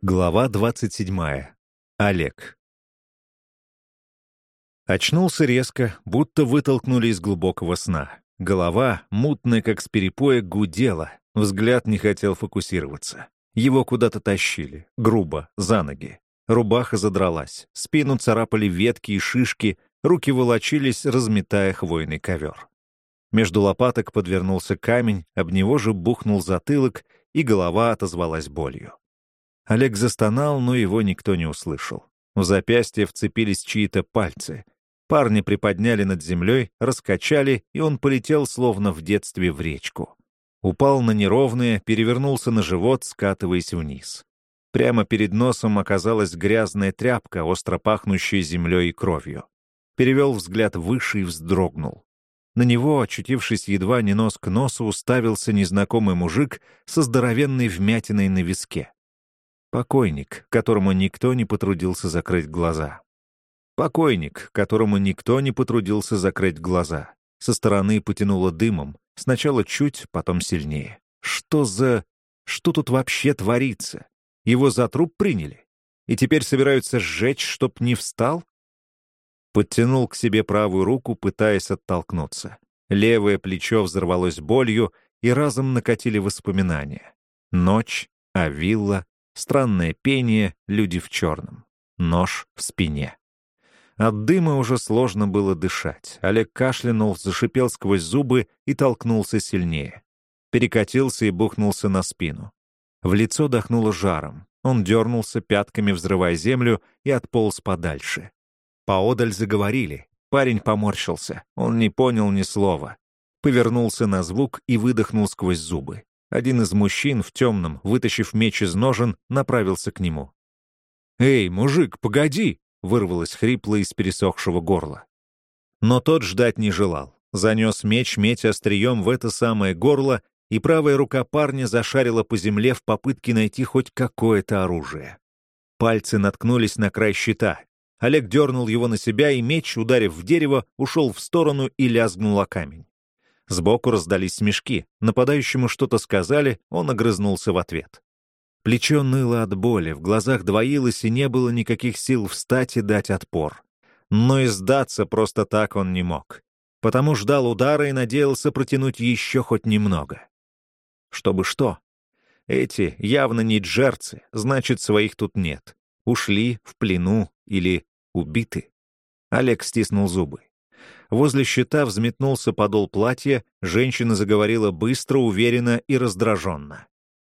Глава 27. Олег. Очнулся резко, будто вытолкнули из глубокого сна. Голова, мутная как с перепоя, гудела. Взгляд не хотел фокусироваться. Его куда-то тащили, грубо, за ноги. Рубаха задралась, спину царапали ветки и шишки, руки волочились, разметая хвойный ковер. Между лопаток подвернулся камень, об него же бухнул затылок, и голова отозвалась болью. Олег застонал, но его никто не услышал. В запястье вцепились чьи-то пальцы. Парни приподняли над землей, раскачали, и он полетел, словно в детстве, в речку. Упал на неровные, перевернулся на живот, скатываясь вниз. Прямо перед носом оказалась грязная тряпка, остро пахнущая землей и кровью. Перевел взгляд выше и вздрогнул. На него, очутившись едва не нос к носу, уставился незнакомый мужик со здоровенной вмятиной на виске. Покойник, которому никто не потрудился закрыть глаза. Покойник, которому никто не потрудился закрыть глаза. Со стороны потянуло дымом, сначала чуть, потом сильнее. Что за... Что тут вообще творится? Его за труп приняли? И теперь собираются сжечь, чтоб не встал? Подтянул к себе правую руку, пытаясь оттолкнуться. Левое плечо взорвалось болью, и разом накатили воспоминания. Ночь, а вилла, Странное пение, люди в черном. Нож в спине. От дыма уже сложно было дышать. Олег кашлянул, зашипел сквозь зубы и толкнулся сильнее. Перекатился и бухнулся на спину. В лицо дохнуло жаром. Он дернулся, пятками взрывая землю, и отполз подальше. Поодаль заговорили. Парень поморщился. Он не понял ни слова. Повернулся на звук и выдохнул сквозь зубы. Один из мужчин в темном, вытащив меч из ножен, направился к нему. «Эй, мужик, погоди!» — вырвалось хрипло из пересохшего горла. Но тот ждать не желал. Занес меч, метя острием в это самое горло, и правая рука парня зашарила по земле в попытке найти хоть какое-то оружие. Пальцы наткнулись на край щита. Олег дернул его на себя, и меч, ударив в дерево, ушел в сторону и лязгнул о камень. Сбоку раздались смешки. Нападающему что-то сказали, он огрызнулся в ответ. Плечо ныло от боли, в глазах двоилось, и не было никаких сил встать и дать отпор. Но и сдаться просто так он не мог. Потому ждал удара и надеялся протянуть еще хоть немного. Чтобы что? Эти явно не джерцы, значит, своих тут нет. Ушли, в плену или убиты. Олег стиснул зубы. Возле щита взметнулся подол платья, женщина заговорила быстро, уверенно и раздраженно.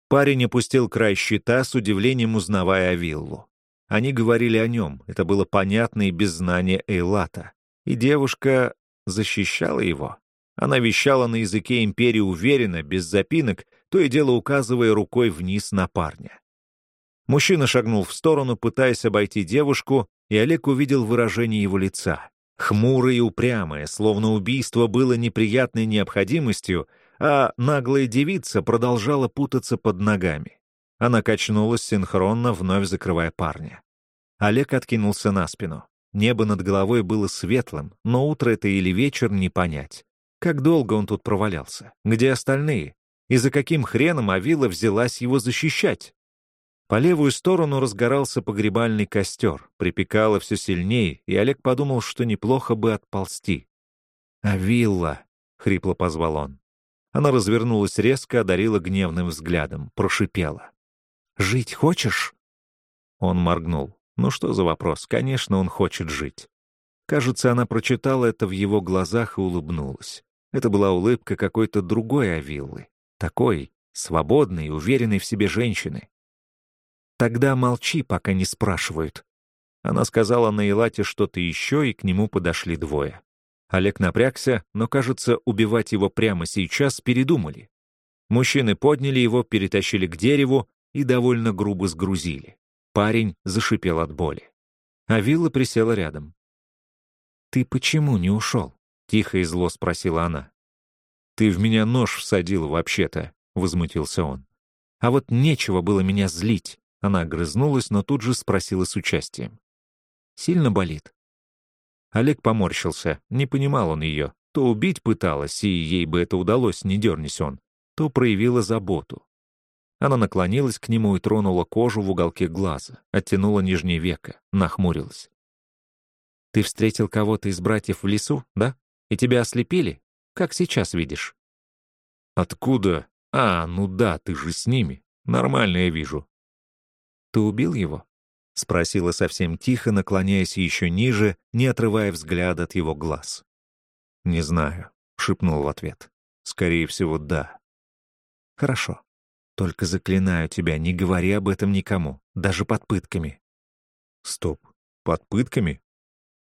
Парень опустил край щита, с удивлением узнавая виллу. Они говорили о нем, это было понятно и без знания Эйлата. И девушка защищала его. Она вещала на языке империи уверенно, без запинок, то и дело указывая рукой вниз на парня. Мужчина шагнул в сторону, пытаясь обойти девушку, и Олег увидел выражение его лица. Хмурое и упрямое, словно убийство было неприятной необходимостью, а наглая девица продолжала путаться под ногами. Она качнулась синхронно, вновь закрывая парня. Олег откинулся на спину. Небо над головой было светлым, но утро это или вечер не понять. Как долго он тут провалялся? Где остальные? И за каким хреном Авила взялась его защищать? По левую сторону разгорался погребальный костер, припекало все сильнее, и Олег подумал, что неплохо бы отползти. «А вилла!» — хрипло позвал он. Она развернулась резко, одарила гневным взглядом, прошипела. «Жить хочешь?» Он моргнул. Ну что за вопрос? Конечно, он хочет жить. Кажется, она прочитала это в его глазах и улыбнулась. Это была улыбка какой-то другой Авиллы. Такой, свободной уверенной в себе женщины. Тогда молчи, пока не спрашивают. Она сказала на Илате что-то еще, и к нему подошли двое. Олег напрягся, но, кажется, убивать его прямо сейчас передумали. Мужчины подняли его, перетащили к дереву и довольно грубо сгрузили. Парень зашипел от боли. А Вилла присела рядом. «Ты почему не ушел?» — тихо и зло спросила она. «Ты в меня нож всадил вообще-то», — возмутился он. «А вот нечего было меня злить. Она огрызнулась, но тут же спросила с участием. «Сильно болит?» Олег поморщился, не понимал он ее. То убить пыталась, и ей бы это удалось, не дернись он, то проявила заботу. Она наклонилась к нему и тронула кожу в уголке глаза, оттянула нижнее веко, нахмурилась. «Ты встретил кого-то из братьев в лесу, да? И тебя ослепили? Как сейчас видишь?» «Откуда? А, ну да, ты же с ними. Нормально я вижу». «Ты убил его?» — спросила совсем тихо, наклоняясь еще ниже, не отрывая взгляда от его глаз. «Не знаю», — шепнул в ответ. «Скорее всего, да». «Хорошо. Только заклинаю тебя, не говори об этом никому, даже под пытками». «Стоп. Под пытками?»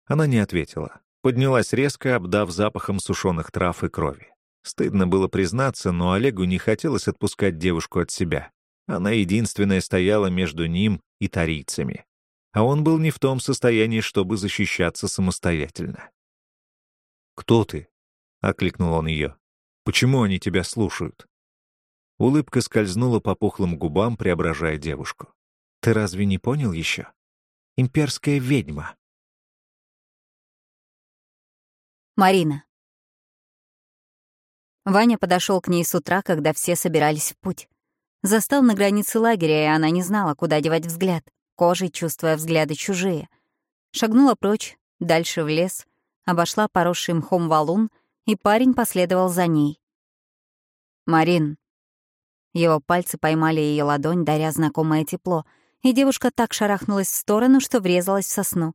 Она не ответила. Поднялась резко, обдав запахом сушеных трав и крови. Стыдно было признаться, но Олегу не хотелось отпускать девушку от себя. Она единственная стояла между ним и тарийцами. А он был не в том состоянии, чтобы защищаться самостоятельно. «Кто ты?» — окликнул он ее. «Почему они тебя слушают?» Улыбка скользнула по пухлым губам, преображая девушку. «Ты разве не понял еще? Имперская ведьма». Марина. Ваня подошел к ней с утра, когда все собирались в путь. Застал на границе лагеря, и она не знала, куда девать взгляд, кожей чувствуя взгляды чужие. Шагнула прочь, дальше в лес, обошла поросший мхом валун, и парень последовал за ней. «Марин». Его пальцы поймали ее ладонь, даря знакомое тепло, и девушка так шарахнулась в сторону, что врезалась в сосну.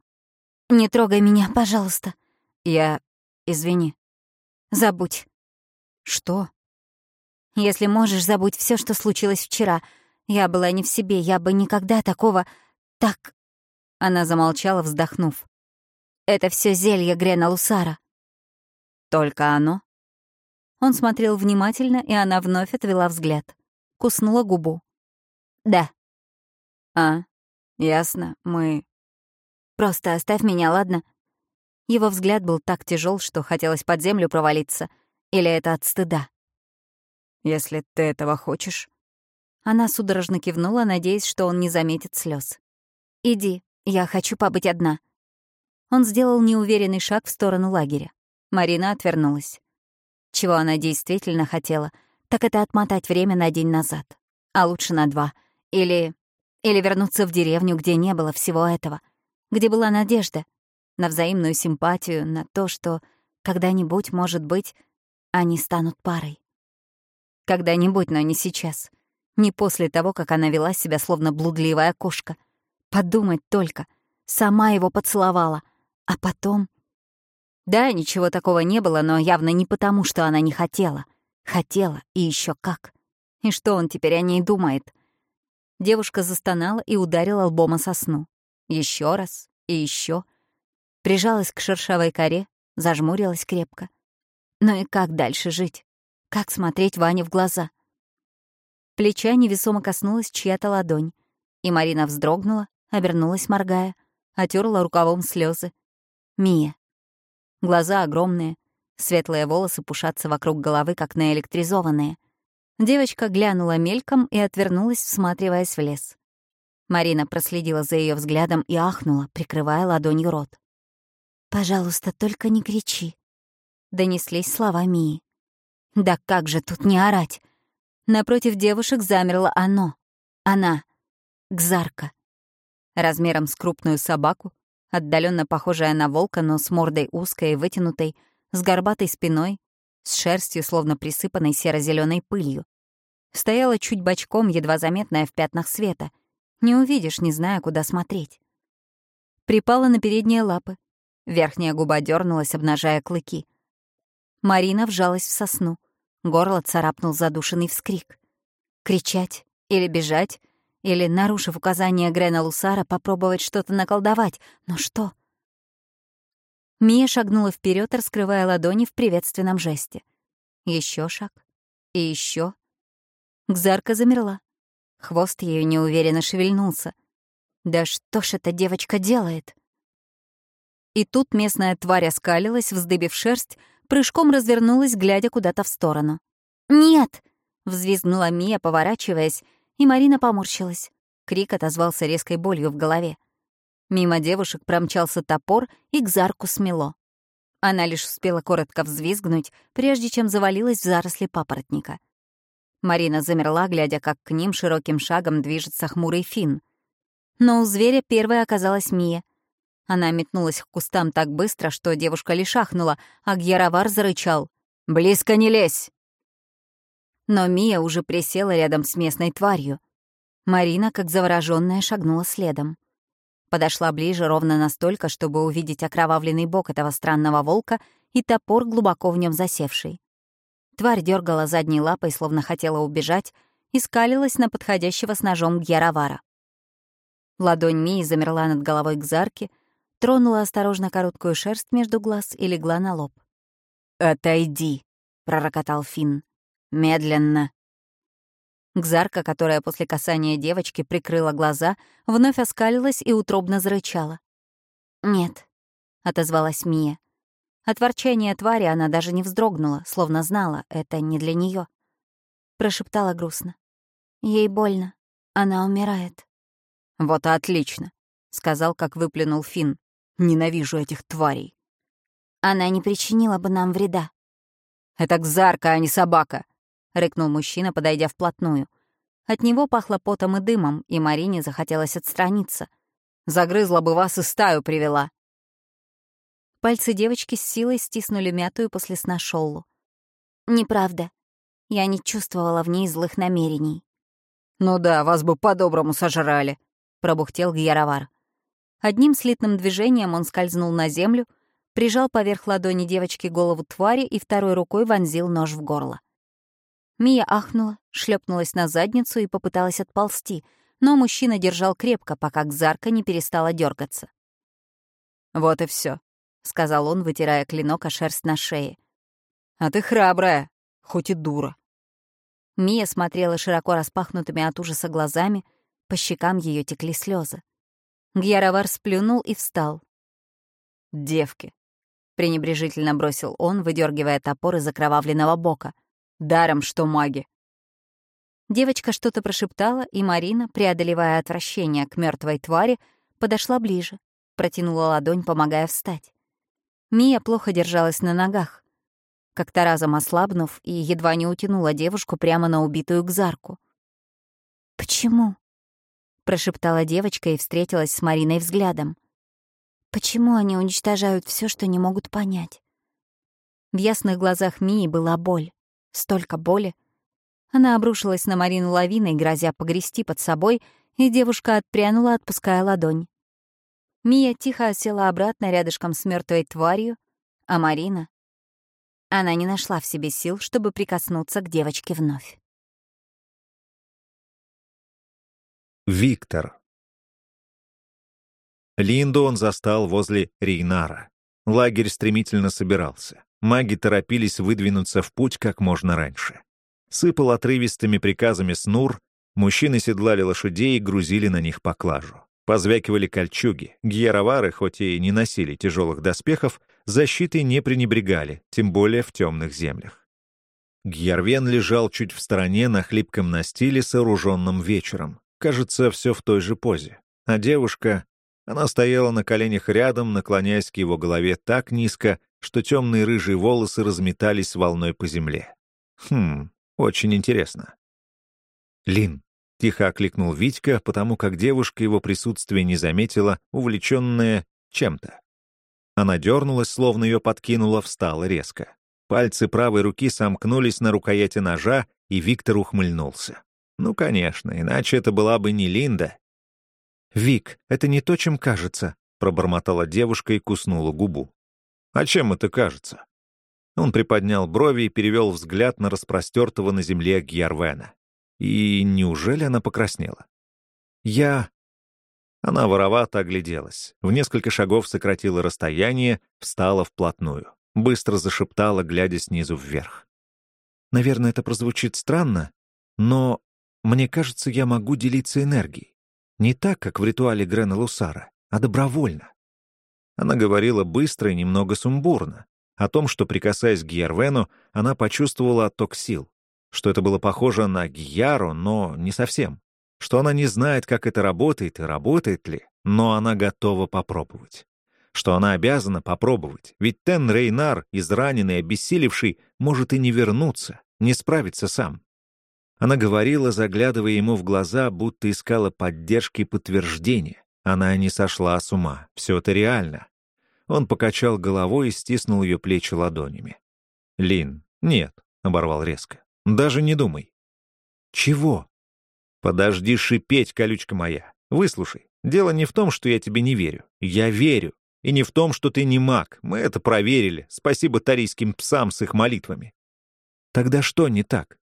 «Не трогай меня, пожалуйста». «Я... извини». «Забудь». «Что?» Если можешь, забудь все, что случилось вчера. Я была не в себе, я бы никогда такого... Так...» Она замолчала, вздохнув. «Это все зелье Грена Лусара». «Только оно?» Он смотрел внимательно, и она вновь отвела взгляд. Куснула губу. «Да». «А, ясно, мы...» «Просто оставь меня, ладно?» Его взгляд был так тяжел, что хотелось под землю провалиться. Или это от стыда? Если ты этого хочешь». Она судорожно кивнула, надеясь, что он не заметит слез. «Иди, я хочу побыть одна». Он сделал неуверенный шаг в сторону лагеря. Марина отвернулась. Чего она действительно хотела, так это отмотать время на день назад. А лучше на два. Или... Или вернуться в деревню, где не было всего этого. Где была надежда. На взаимную симпатию, на то, что когда-нибудь, может быть, они станут парой. Когда-нибудь, но не сейчас. Не после того, как она вела себя словно блудливая кошка. Подумать только. Сама его поцеловала. А потом... Да, ничего такого не было, но явно не потому, что она не хотела. Хотела, и еще как. И что он теперь о ней думает? Девушка застонала и ударила лбом о сосну. Еще раз и еще. Прижалась к шершавой коре, зажмурилась крепко. Ну и как дальше жить? Как смотреть Ване в глаза? Плеча невесомо коснулась чья-то ладонь, и Марина вздрогнула, обернулась, моргая, отерла рукавом слезы. Мия. Глаза огромные, светлые волосы пушатся вокруг головы, как наэлектризованные. Девочка глянула мельком и отвернулась, всматриваясь в лес. Марина проследила за ее взглядом и ахнула, прикрывая ладонью рот. «Пожалуйста, только не кричи», — донеслись слова Мии. Да как же тут не орать? Напротив девушек замерло оно. Она. Гзарка. Размером с крупную собаку, отдаленно похожая на волка, но с мордой узкой и вытянутой, с горбатой спиной, с шерстью, словно присыпанной серо зеленой пылью. Стояла чуть бочком, едва заметная в пятнах света. Не увидишь, не зная, куда смотреть. Припала на передние лапы. Верхняя губа дернулась, обнажая клыки. Марина вжалась в сосну. Горло царапнул задушенный вскрик. Кричать или бежать, или, нарушив указание Грена Лусара, попробовать что-то наколдовать. Но что? Мия шагнула вперед, раскрывая ладони в приветственном жесте. Еще шаг. И еще. Гзарка замерла. Хвост ее неуверенно шевельнулся. Да что ж эта девочка делает? И тут местная тварь оскалилась, вздыбив шерсть, прыжком развернулась, глядя куда-то в сторону. «Нет!» — взвизгнула Мия, поворачиваясь, и Марина поморщилась. Крик отозвался резкой болью в голове. Мимо девушек промчался топор, и к зарку смело. Она лишь успела коротко взвизгнуть, прежде чем завалилась в заросли папоротника. Марина замерла, глядя, как к ним широким шагом движется хмурый фин. Но у зверя первой оказалась Мия. Она метнулась к кустам так быстро, что девушка лишь ахнула, а Гьяровар зарычал. «Близко не лезь!» Но Мия уже присела рядом с местной тварью. Марина, как заворожённая, шагнула следом. Подошла ближе ровно настолько, чтобы увидеть окровавленный бок этого странного волка и топор, глубоко в нем засевший. Тварь дергала задней лапой, словно хотела убежать, и скалилась на подходящего с ножом Гьяровара. Ладонь Мии замерла над головой Гзарки, тронула осторожно короткую шерсть между глаз и легла на лоб. «Отойди», — пророкотал Финн. «Медленно». Гзарка, которая после касания девочки прикрыла глаза, вновь оскалилась и утробно зарычала. «Нет», — отозвалась Мия. От ворчания твари она даже не вздрогнула, словно знала, это не для нее. Прошептала грустно. «Ей больно. Она умирает». «Вот отлично», — сказал, как выплюнул Финн. «Ненавижу этих тварей». «Она не причинила бы нам вреда». «Это Кзарка, а не собака», — рыкнул мужчина, подойдя вплотную. От него пахло потом и дымом, и Марине захотелось отстраниться. «Загрызла бы вас и стаю привела». Пальцы девочки с силой стиснули мятую после сна Шоллу. «Неправда. Я не чувствовала в ней злых намерений». «Ну да, вас бы по-доброму сожрали», — пробухтел Гьяровар. Одним слитным движением он скользнул на землю, прижал поверх ладони девочки голову твари и второй рукой вонзил нож в горло. Мия ахнула, шлепнулась на задницу и попыталась отползти, но мужчина держал крепко, пока Кзарка не перестала дергаться. «Вот и все, сказал он, вытирая клинок о шерсть на шее. «А ты храбрая, хоть и дура». Мия смотрела широко распахнутыми от ужаса глазами, по щекам ее текли слезы. Гьяровар сплюнул и встал. «Девки», — пренебрежительно бросил он, выдергивая топор из окровавленного бока — Даром, что маги. Девочка что-то прошептала, и Марина, преодолевая отвращение к мертвой твари, подошла ближе, протянула ладонь, помогая встать. Мия плохо держалась на ногах. Как-то разом ослабнув и едва не утянула девушку прямо на убитую Гзарку. «Почему?» — прошептала девочка и встретилась с Мариной взглядом. «Почему они уничтожают все, что не могут понять?» В ясных глазах Мии была боль. Столько боли. Она обрушилась на Марину лавиной, грозя погрести под собой, и девушка отпрянула, отпуская ладонь. Мия тихо осела обратно рядышком с мертвой тварью, а Марина... Она не нашла в себе сил, чтобы прикоснуться к девочке вновь. Виктор. Линду он застал возле Рейнара. Лагерь стремительно собирался. Маги торопились выдвинуться в путь как можно раньше. Сыпал отрывистыми приказами снур, мужчины седлали лошадей и грузили на них поклажу. Позвякивали кольчуги, гьяровары, хоть и не носили тяжелых доспехов, защитой не пренебрегали, тем более в темных землях. Гьярвен лежал чуть в стороне на хлипком настиле, сооруженном вечером. Кажется, все в той же позе. А девушка... Она стояла на коленях рядом, наклоняясь к его голове так низко, что темные рыжие волосы разметались волной по земле. Хм, очень интересно. «Лин», — тихо окликнул Витька, потому как девушка его присутствие не заметила, увлеченная чем-то. Она дернулась, словно ее подкинула, встала резко. Пальцы правой руки сомкнулись на рукояти ножа, и Виктор ухмыльнулся. Ну, конечно, иначе это была бы не Линда. «Вик, это не то, чем кажется», — пробормотала девушка и куснула губу. А чем это кажется? Он приподнял брови и перевел взгляд на распростертого на земле Гьярвена. И неужели она покраснела? Я... Она воровато огляделась, в несколько шагов сократила расстояние, встала вплотную, быстро зашептала, глядя снизу вверх. Наверное, это прозвучит странно, но мне кажется, я могу делиться энергией. Не так, как в ритуале Грена Лусара, а добровольно. Она говорила быстро и немного сумбурно, о том, что, прикасаясь к Гьервену, она почувствовала отток сил, что это было похоже на Гьяру, но не совсем, что она не знает, как это работает и работает ли, но она готова попробовать, что она обязана попробовать, ведь Тен Рейнар, израненный, обессилевший, может и не вернуться, не справиться сам. Она говорила, заглядывая ему в глаза, будто искала поддержки и подтверждения. Она не сошла с ума. Все это реально. Он покачал головой и стиснул ее плечи ладонями. «Лин, нет», — оборвал резко. «Даже не думай». «Чего?» «Подожди шипеть, колючка моя. Выслушай. Дело не в том, что я тебе не верю. Я верю. И не в том, что ты не маг. Мы это проверили. Спасибо тарийским псам с их молитвами. Тогда что не так?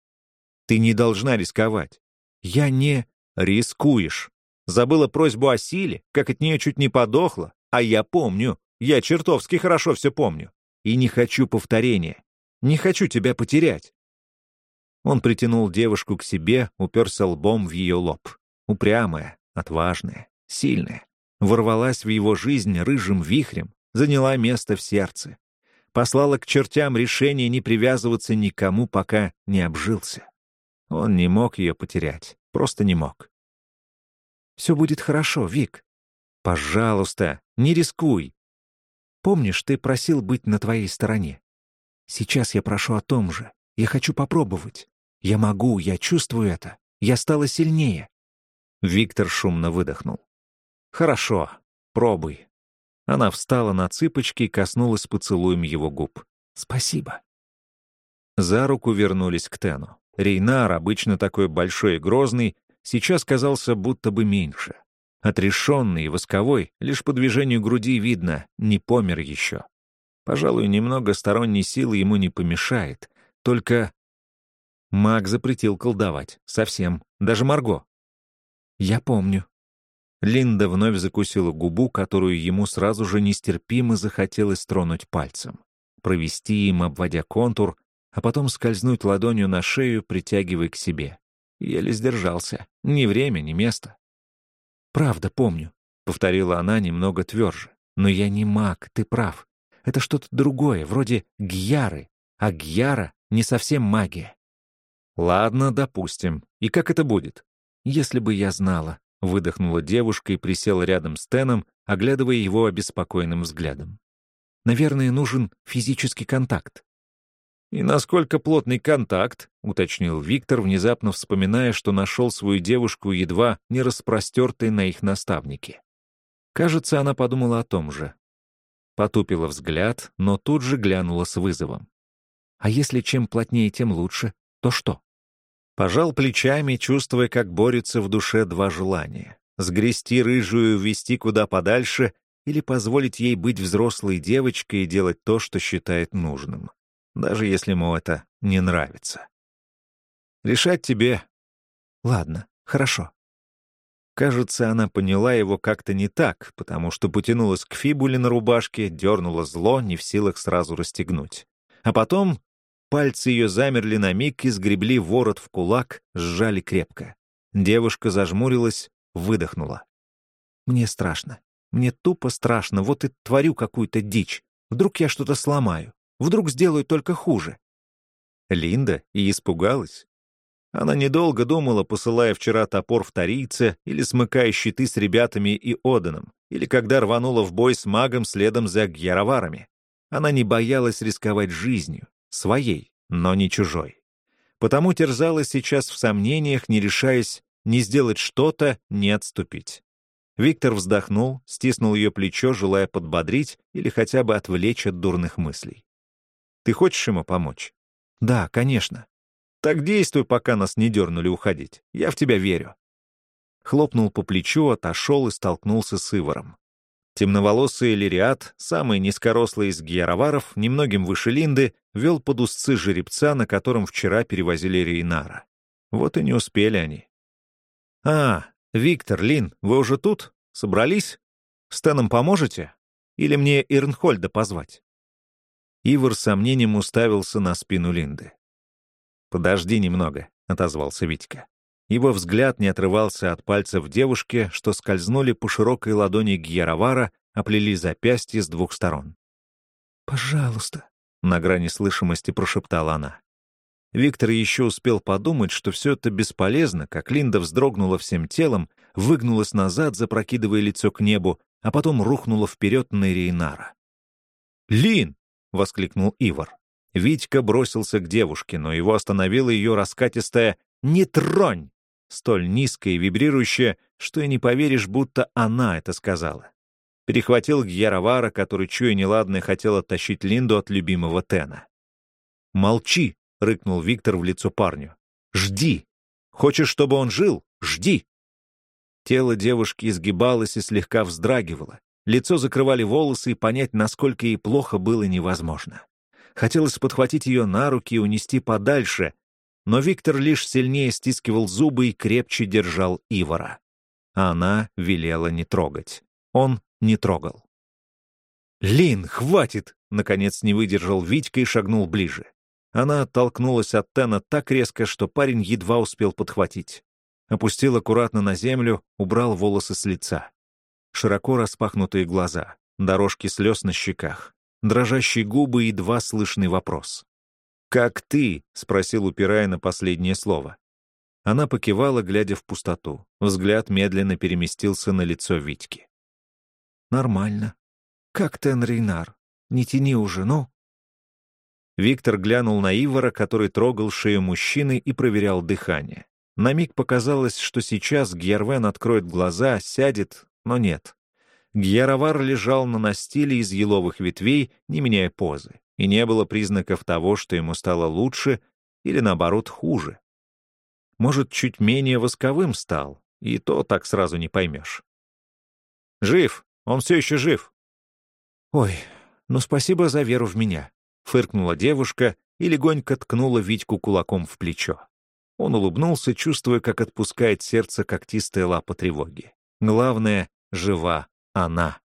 Ты не должна рисковать. Я не... Рискуешь. Забыла просьбу о силе, как от нее чуть не подохла. А я помню. Я чертовски хорошо все помню. И не хочу повторения. Не хочу тебя потерять. Он притянул девушку к себе, уперся лбом в ее лоб. Упрямая, отважная, сильная ворвалась в его жизнь рыжим вихрем, заняла место в сердце. Послала к чертям решение не привязываться никому, пока не обжился. Он не мог ее потерять, просто не мог. «Все будет хорошо, Вик. Пожалуйста, не рискуй. Помнишь, ты просил быть на твоей стороне? Сейчас я прошу о том же. Я хочу попробовать. Я могу, я чувствую это. Я стала сильнее». Виктор шумно выдохнул. «Хорошо, пробуй». Она встала на цыпочки и коснулась поцелуем его губ. «Спасибо». За руку вернулись к Тену. Рейнар, обычно такой большой и грозный, сейчас казался будто бы меньше. Отрешенный и восковой, лишь по движению груди видно, не помер еще. Пожалуй, немного сторонней силы ему не помешает. Только маг запретил колдовать. Совсем. Даже Марго. «Я помню», Линда вновь закусила губу, которую ему сразу же нестерпимо захотелось тронуть пальцем. Провести им, обводя контур, а потом скользнуть ладонью на шею, притягивая к себе. Еле сдержался. Ни время, ни место. «Правда, помню», — повторила она немного тверже. «Но я не маг, ты прав. Это что-то другое, вроде гьяры, а гьяра — не совсем магия». «Ладно, допустим. И как это будет?» «Если бы я знала», Выдохнула девушка и присела рядом с Теном, оглядывая его обеспокоенным взглядом. «Наверное, нужен физический контакт». «И насколько плотный контакт?» — уточнил Виктор, внезапно вспоминая, что нашел свою девушку едва не распростертой на их наставнике. Кажется, она подумала о том же. Потупила взгляд, но тут же глянула с вызовом. «А если чем плотнее, тем лучше, то что?» Пожал плечами, чувствуя, как борются в душе два желания. Сгрести рыжую, вести куда подальше или позволить ей быть взрослой девочкой и делать то, что считает нужным. Даже если ему это не нравится. Решать тебе. Ладно, хорошо. Кажется, она поняла его как-то не так, потому что потянулась к фибуле на рубашке, дернула зло, не в силах сразу расстегнуть. А потом Пальцы ее замерли на миг и сгребли ворот в кулак, сжали крепко. Девушка зажмурилась, выдохнула. «Мне страшно. Мне тупо страшно. Вот и творю какую-то дичь. Вдруг я что-то сломаю. Вдруг сделаю только хуже». Линда и испугалась. Она недолго думала, посылая вчера топор в Тарийце или смыкая щиты с ребятами и Оданом, или когда рванула в бой с магом следом за Гьяроварами. Она не боялась рисковать жизнью, Своей, но не чужой. Потому терзалась сейчас в сомнениях, не решаясь ни сделать что-то, ни отступить. Виктор вздохнул, стиснул ее плечо, желая подбодрить или хотя бы отвлечь от дурных мыслей. «Ты хочешь ему помочь?» «Да, конечно». «Так действуй, пока нас не дернули уходить. Я в тебя верю». Хлопнул по плечу, отошел и столкнулся с Иваром. Темноволосый Лириат, самый низкорослый из гьяроваров, немногим выше Линды, вел под узцы жеребца, на котором вчера перевозили Рейнара. Вот и не успели они. «А, Виктор, Лин, вы уже тут? Собрались? С Теном поможете? Или мне Ирнхольда позвать?» Ивар с сомнением уставился на спину Линды. «Подожди немного», — отозвался Витька. Его взгляд не отрывался от пальцев девушки, что скользнули по широкой ладони Гьяровара, оплели запястье с двух сторон. «Пожалуйста», — на грани слышимости прошептала она. Виктор еще успел подумать, что все это бесполезно, как Линда вздрогнула всем телом, выгнулась назад, запрокидывая лицо к небу, а потом рухнула вперед на Рейнара. «Лин!» — воскликнул Ивар. Витька бросился к девушке, но его остановила ее раскатистая Не тронь!» Столь низкое и вибрирующее, что и не поверишь, будто она это сказала. Перехватил Гьяровара, который, чуя неладное, хотел оттащить Линду от любимого Тена. «Молчи!» — рыкнул Виктор в лицо парню. «Жди! Хочешь, чтобы он жил? Жди!» Тело девушки изгибалось и слегка вздрагивало. Лицо закрывали волосы, и понять, насколько ей плохо, было невозможно. Хотелось подхватить ее на руки и унести подальше, но Виктор лишь сильнее стискивал зубы и крепче держал Ивара. А она велела не трогать. Он не трогал. «Лин, хватит!» — наконец не выдержал Витька и шагнул ближе. Она оттолкнулась от Тена так резко, что парень едва успел подхватить. Опустил аккуратно на землю, убрал волосы с лица. Широко распахнутые глаза, дорожки слез на щеках, дрожащие губы и два слышный вопрос. «Как ты?» — спросил, упирая на последнее слово. Она покивала, глядя в пустоту. Взгляд медленно переместился на лицо Витьки. «Нормально. Как ты, Рейнар? Не тяни уже, ну?» Виктор глянул на Ивара, который трогал шею мужчины и проверял дыхание. На миг показалось, что сейчас Гьервен откроет глаза, сядет, но нет. Гьяровар лежал на настиле из еловых ветвей, не меняя позы и не было признаков того, что ему стало лучше или, наоборот, хуже. Может, чуть менее восковым стал, и то так сразу не поймешь. «Жив! Он все еще жив!» «Ой, ну спасибо за веру в меня», — фыркнула девушка и легонько ткнула Витьку кулаком в плечо. Он улыбнулся, чувствуя, как отпускает сердце когтистая лапа тревоги. Главное — жива она.